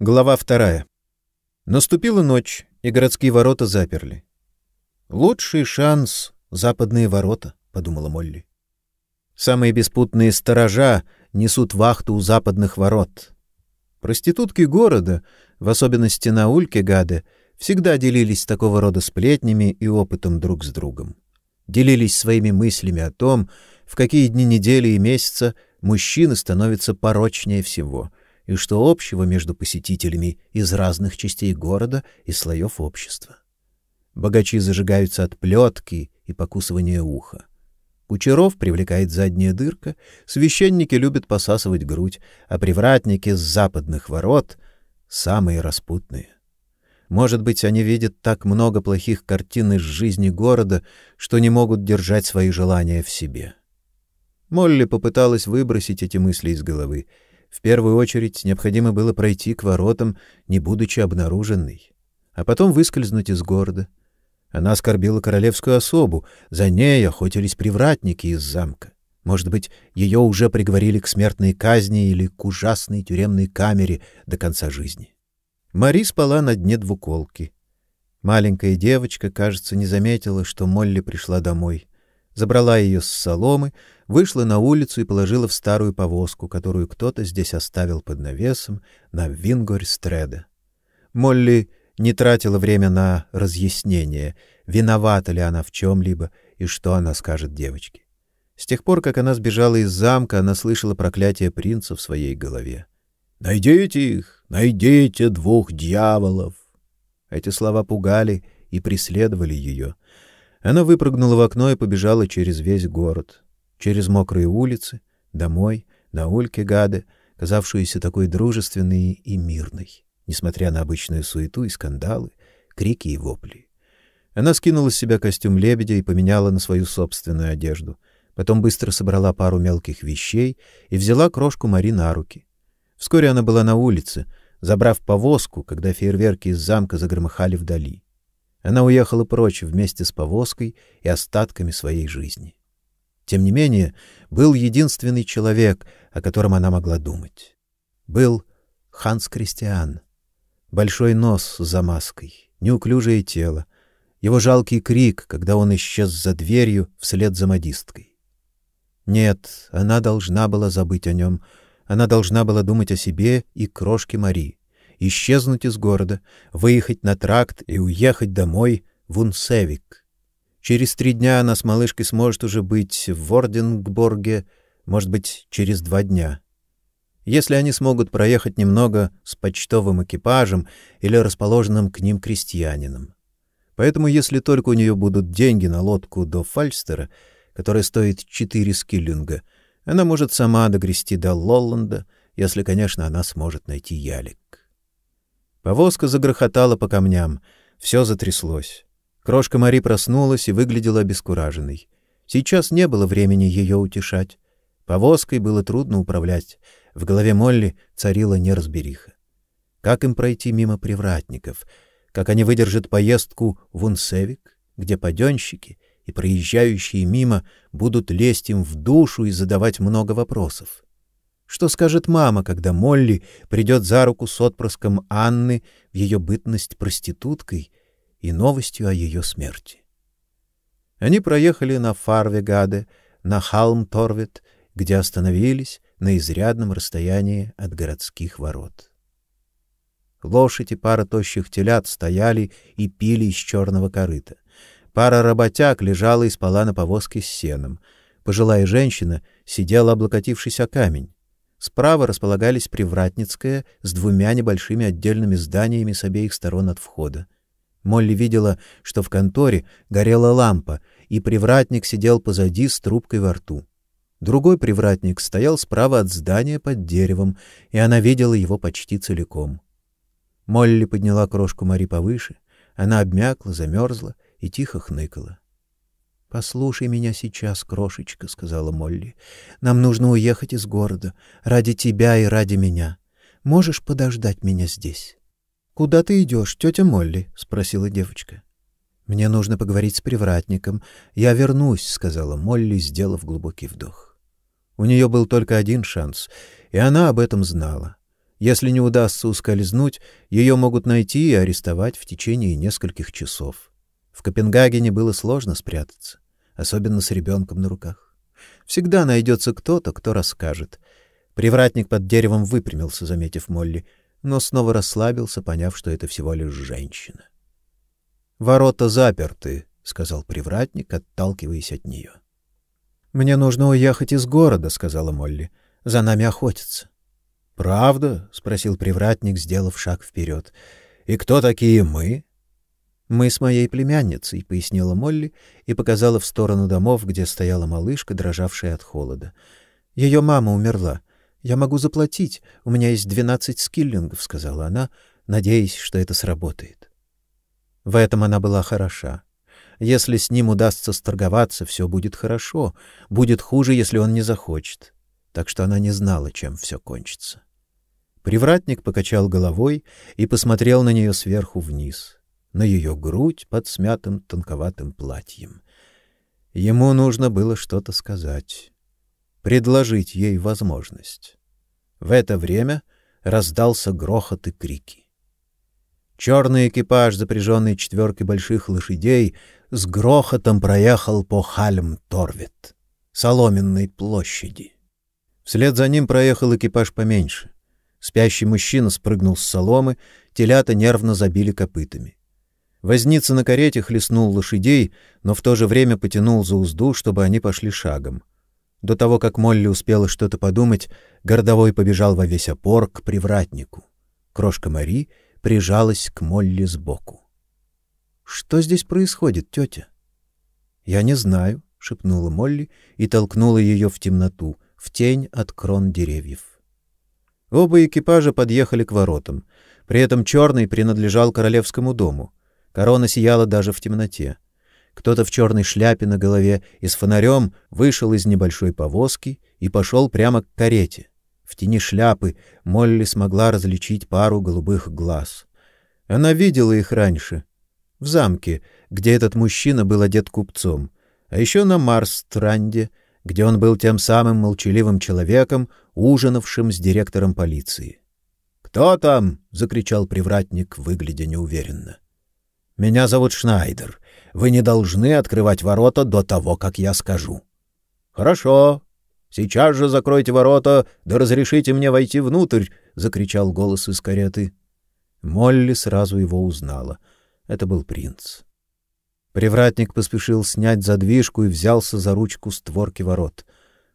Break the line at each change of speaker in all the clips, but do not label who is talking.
Глава вторая. Наступила ночь, и городские ворота заперли. «Лучший шанс — западные ворота», — подумала Молли. Самые беспутные сторожа несут вахту у западных ворот. Проститутки города, в особенности на Улькегаде, всегда делились такого рода сплетнями и опытом друг с другом. Делились своими мыслями о том, в какие дни недели и месяца мужчины становятся порочнее всего — и что общего между посетителями из разных частей города и слоев общества. Богачи зажигаются от плетки и покусывания уха. Кучеров привлекает задняя дырка, священники любят посасывать грудь, а привратники с западных ворот — самые распутные. Может быть, они видят так много плохих картин из жизни города, что не могут держать свои желания в себе. Молли попыталась выбросить эти мысли из головы — в первую очередь необходимо было пройти к воротам, не будучи обнаруженной, а потом выскользнуть из города. Она оскорбила королевскую особу, за ней охотились привратники из замка. Может быть, ее уже приговорили к смертной казни или к ужасной тюремной камере до конца жизни. Мари спала на дне двуколки. Маленькая девочка, кажется, не заметила, что Молли пришла домой. Забрала ее с соломы, вышла на улицу и положила в старую повозку, которую кто-то здесь оставил под навесом на Вингорь-стреде. Молли не тратила время на разъяснение, виновата ли она в чем либо и что она скажет девочке. С тех пор, как она сбежала из замка, она слышала проклятие принца в своей голове. Найдите их, найдите двух дьяволов. Эти слова пугали и преследовали ее. Она выпрыгнула в окно и побежала через весь город через мокрые улицы, домой, на ульке Гады, казавшуюся такой дружественной и мирной, несмотря на обычную суету и скандалы, крики и вопли. Она скинула с себя костюм лебедя и поменяла на свою собственную одежду. Потом быстро собрала пару мелких вещей и взяла крошку Мари на руки. Вскоре она была на улице, забрав повозку, когда фейерверки из замка загромыхали вдали. Она уехала прочь вместе с повозкой и остатками своей жизни. Тем не менее, был единственный человек, о котором она могла думать. Был Ханс Кристиан. Большой нос за маской, неуклюжее тело, его жалкий крик, когда он исчез за дверью вслед за модисткой. Нет, она должна была забыть о нем. Она должна была думать о себе и крошке Мари, исчезнуть из города, выехать на тракт и уехать домой в Унсевик. Через три дня она с малышкой сможет уже быть в Вордингборге, может быть, через два дня. Если они смогут проехать немного с почтовым экипажем или расположенным к ним крестьянином. Поэтому, если только у нее будут деньги на лодку до Фальстера, которая стоит четыре скиллинга, она может сама догрести до Лолланда, если, конечно, она сможет найти ялик. Повозка загрохотала по камням, все затряслось. Крошка Мари проснулась и выглядела обескураженной. Сейчас не было времени ее утешать. Повозкой было трудно управлять. В голове Молли царила неразбериха. Как им пройти мимо привратников? Как они выдержат поездку в Унсевик, где паденщики и проезжающие мимо будут лезть им в душу и задавать много вопросов? Что скажет мама, когда Молли придет за руку с отпрыском Анны в ее бытность проституткой и новостью о ее смерти. Они проехали на Фарвегаде, на Халм-Торвет, где остановились на изрядном расстоянии от городских ворот. Лошади пара тощих телят стояли и пили из черного корыта. Пара работяг лежала и спала на повозке с сеном. Пожилая женщина сидела, облокотившись о камень. Справа располагались Привратницкая с двумя небольшими отдельными зданиями с обеих сторон от входа. Молли видела, что в конторе горела лампа, и привратник сидел позади с трубкой во рту. Другой привратник стоял справа от здания под деревом, и она видела его почти целиком. Молли подняла крошку Мари повыше, она обмякла, замерзла и тихо хныкала. Послушай меня сейчас, крошечка, сказала Молли. Нам нужно уехать из города ради тебя и ради меня. Можешь подождать меня здесь? Куда ты идешь, тетя Молли? спросила девочка. Мне нужно поговорить с привратником. Я вернусь, сказала Молли, сделав глубокий вдох. У нее был только один шанс, и она об этом знала. Если не удастся ускользнуть, ее могут найти и арестовать в течение нескольких часов. В Копенгагене было сложно спрятаться, особенно с ребенком на руках. Всегда найдется кто-то, кто расскажет. Привратник под деревом выпрямился, заметив Молли, но снова расслабился, поняв, что это всего лишь женщина. Ворота заперты, сказал привратник, отталкиваясь от нее. Мне нужно уехать из города, сказала Молли. За нами охотятся. Правда? спросил привратник, сделав шаг вперед. И кто такие мы? Мы с моей племянницей, пояснила Молли и показала в сторону домов, где стояла малышка, дрожавшая от холода. Ее мама умерла. Я могу заплатить. У меня есть двенадцать скиллингов, сказала она, надеясь, что это сработает. В этом она была хороша. Если с ним удастся сторговаться, все будет хорошо, будет хуже, если он не захочет. Так что она не знала, чем все кончится. Привратник покачал головой и посмотрел на нее сверху вниз, на ее грудь под смятым тонковатым платьем. Ему нужно было что-то сказать, предложить ей возможность. В это время раздался грохот и крики. Черный экипаж, запряженный четверкой больших лошадей, с грохотом проехал по Хальм-Торвет, соломенной площади. Вслед за ним проехал экипаж поменьше. Спящий мужчина спрыгнул с соломы, телята нервно забили копытами. Возница на карете хлестнул лошадей, но в то же время потянул за узду, чтобы они пошли шагом. До того, как Молли успела что-то подумать, городовой побежал во весь опор к привратнику. Крошка Мари — прижалась к Молли сбоку. Что здесь происходит, тетя?» Я не знаю, шепнула Молли и толкнула ее в темноту, в тень от крон деревьев. Оба экипажа подъехали к воротам. При этом черный принадлежал королевскому дому. Корона сияла даже в темноте. Кто-то в черной шляпе на голове и с фонарем вышел из небольшой повозки и пошел прямо к карете. В тени шляпы Молли смогла различить пару голубых глаз. Она видела их раньше в замке, где этот мужчина был одет купцом, а еще на Марстранде, где он был тем самым молчаливым человеком, ужинавшим с директором полиции. "Кто там?" закричал привратник, выглядя неуверенно. "Меня зовут Шнайдер. Вы не должны открывать ворота до того, как я скажу". "Хорошо, Сейчас же закройте ворота, да разрешите мне войти внутрь, закричал голос из кареты. Молли сразу его узнала. Это был принц. Привратник поспешил снять задвижку и взялся за ручку створки ворот.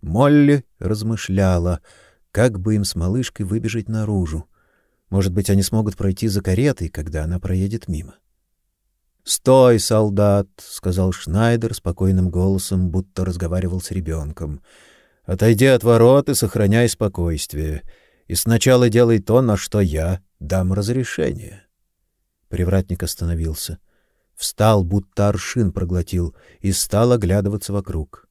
Молли размышляла, как бы им с малышкой выбежать наружу. Может быть, они смогут пройти за каретой, когда она проедет мимо. "Стой, солдат", сказал Шнайдер спокойным голосом, будто разговаривал с ребенком. Отойди от ворот и сохраняй спокойствие. И сначала делай то, на что я дам разрешение. Привратник остановился, встал, будто аршин проглотил, и стал оглядываться вокруг.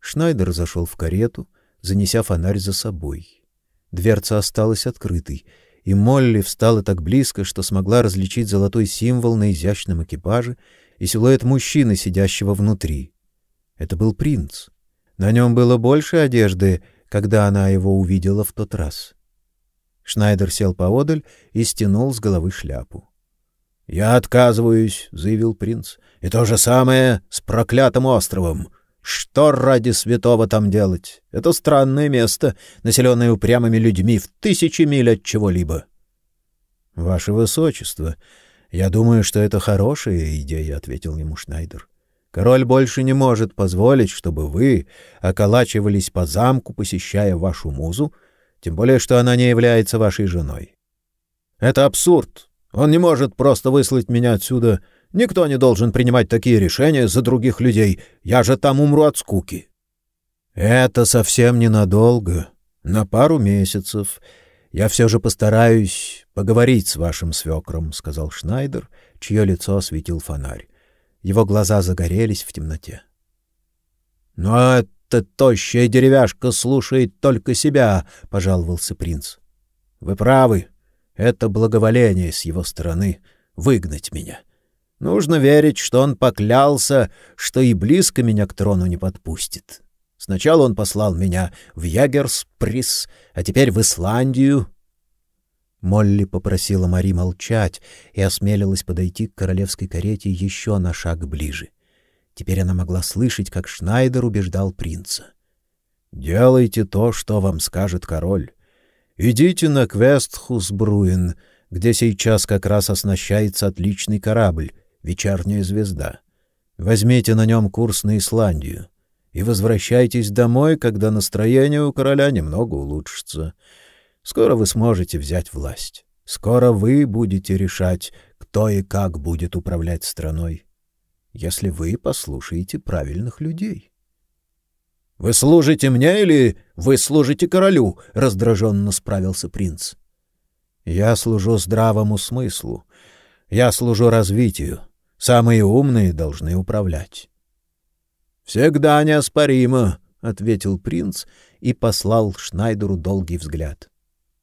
Шнайдер зашел в карету, занеся фонарь за собой. Дверца осталась открытой, и Молли встала так близко, что смогла различить золотой символ на изящном экипаже и силуэт мужчины, сидящего внутри. Это был принц. На нем было больше одежды, когда она его увидела в тот раз. Шнайдер сел поодаль и стянул с головы шляпу. "Я отказываюсь", заявил принц. "И то же самое с проклятым островом. Что ради святого там делать? Это странное место, населенное упрямыми людьми в тысячи миль от чего-либо". "Ваше высочество, я думаю, что это хорошая идея", ответил ему Шнайдер. Король больше не может позволить, чтобы вы околачивались по замку, посещая вашу музу, тем более что она не является вашей женой. Это абсурд. Он не может просто выслать меня отсюда. Никто не должен принимать такие решения за других людей. Я же там умру от скуки. Это совсем ненадолго, на пару месяцев. Я все же постараюсь поговорить с вашим свекром, сказал Шнайдер, чье лицо осветил фонарь. Его глаза загорелись в темноте. Но эта тощая деревяшка слушает только себя, пожаловался принц. Вы правы. Это благоволение с его стороны выгнать меня. Нужно верить, что он поклялся, что и близко меня к трону не подпустит. Сначала он послал меня в Ягерсприс, а теперь в Исландию. Молли попросила Мари молчать и осмелилась подойти к королевской карете еще на шаг ближе. Теперь она могла слышать, как Шнайдер убеждал принца. «Делайте то, что вам скажет король. Идите на Квестхусбруин, где сейчас как раз оснащается отличный корабль «Вечерняя звезда». Возьмите на нем курс на Исландию и возвращайтесь домой, когда настроение у короля немного улучшится. Скоро вы сможете взять власть. Скоро вы будете решать, кто и как будет управлять страной, если вы послушаете правильных людей. Вы служите мне или вы служите королю? раздраженно справился принц. Я служу здравому смыслу. Я служу развитию. Самые умные должны управлять. Всегда неоспоримо, ответил принц и послал Шнайдеру долгий взгляд.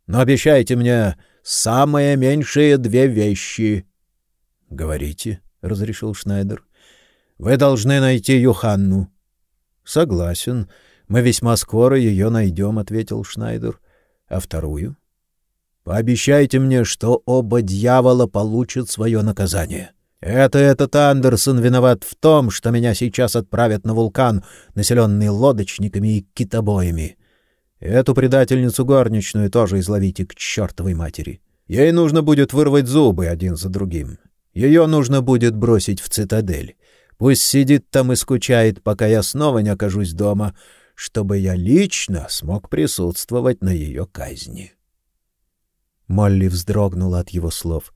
Но обещайте мне самые меньшие две вещи. — Говорите, — разрешил Шнайдер. — Вы должны найти Юханну. — Согласен. Мы весьма скоро ее найдем, — ответил Шнайдер. — А вторую? — Пообещайте мне, что оба дьявола получат свое наказание. Это этот Андерсон виноват в том, что меня сейчас отправят на вулкан, населенный лодочниками и китобоями. Эту предательницу горничную тоже изловите к чертовой матери. Ей нужно будет вырвать зубы один за другим. Ее нужно будет бросить в цитадель. Пусть сидит там и скучает, пока я снова не окажусь дома, чтобы я лично смог присутствовать на ее казни. Молли вздрогнула от его слов.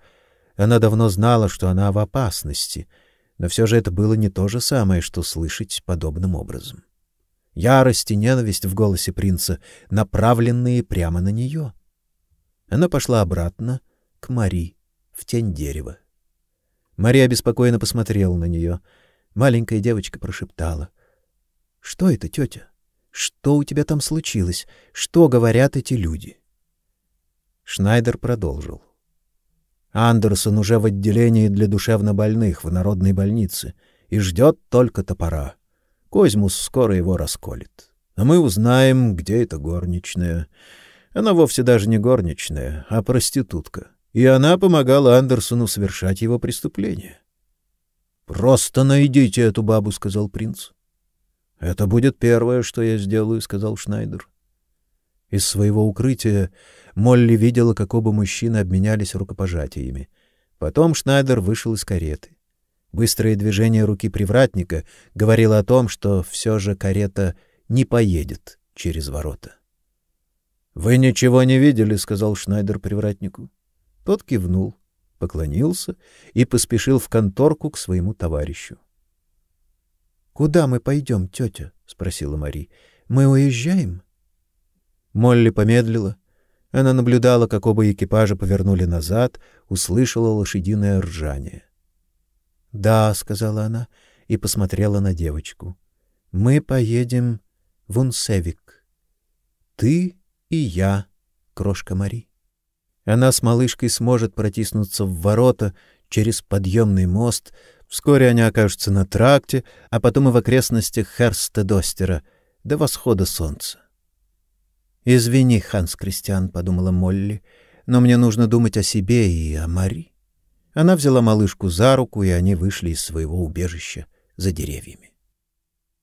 Она давно знала, что она в опасности, но все же это было не то же самое, что слышать подобным образом. Ярость и ненависть в голосе принца, направленные прямо на нее. Она пошла обратно к Мари, в тень дерева. Мария беспокойно посмотрела на нее. Маленькая девочка прошептала: "Что это, тетя? Что у тебя там случилось? Что говорят эти люди?" Шнайдер продолжил: "Андерсон уже в отделении для душевнобольных в народной больнице и ждет только топора. Козьмус скоро его расколет. А мы узнаем, где эта горничная. Она вовсе даже не горничная, а проститутка. И она помогала Андерсону совершать его преступление. Просто найдите эту бабу, сказал принц. Это будет первое, что я сделаю, сказал Шнайдер. Из своего укрытия Молли видела, как оба мужчины обменялись рукопожатиями. Потом Шнайдер вышел из кареты. Быстрое движение руки привратника говорило о том, что все же карета не поедет через ворота. Вы ничего не видели, сказал Шнайдер привратнику. Тот кивнул, поклонился и поспешил в конторку к своему товарищу. Куда мы пойдем, тетя?» — спросила Мари. Мы уезжаем? Молли помедлила. Она наблюдала, как оба экипажа повернули назад, услышала лошадиное ржание. "Да", сказала она и посмотрела на девочку. "Мы поедем в Унсевик. Ты и я, крошка Мари. Она с малышкой сможет протиснуться в ворота через подъемный мост. Вскоре они окажутся на тракте, а потом и в окрестностях Херстедостера до восхода солнца. Извини, Ханс Кристиан, подумала Молли, но мне нужно думать о себе и о Мари. Она взяла малышку за руку, и они вышли из своего убежища за деревьями.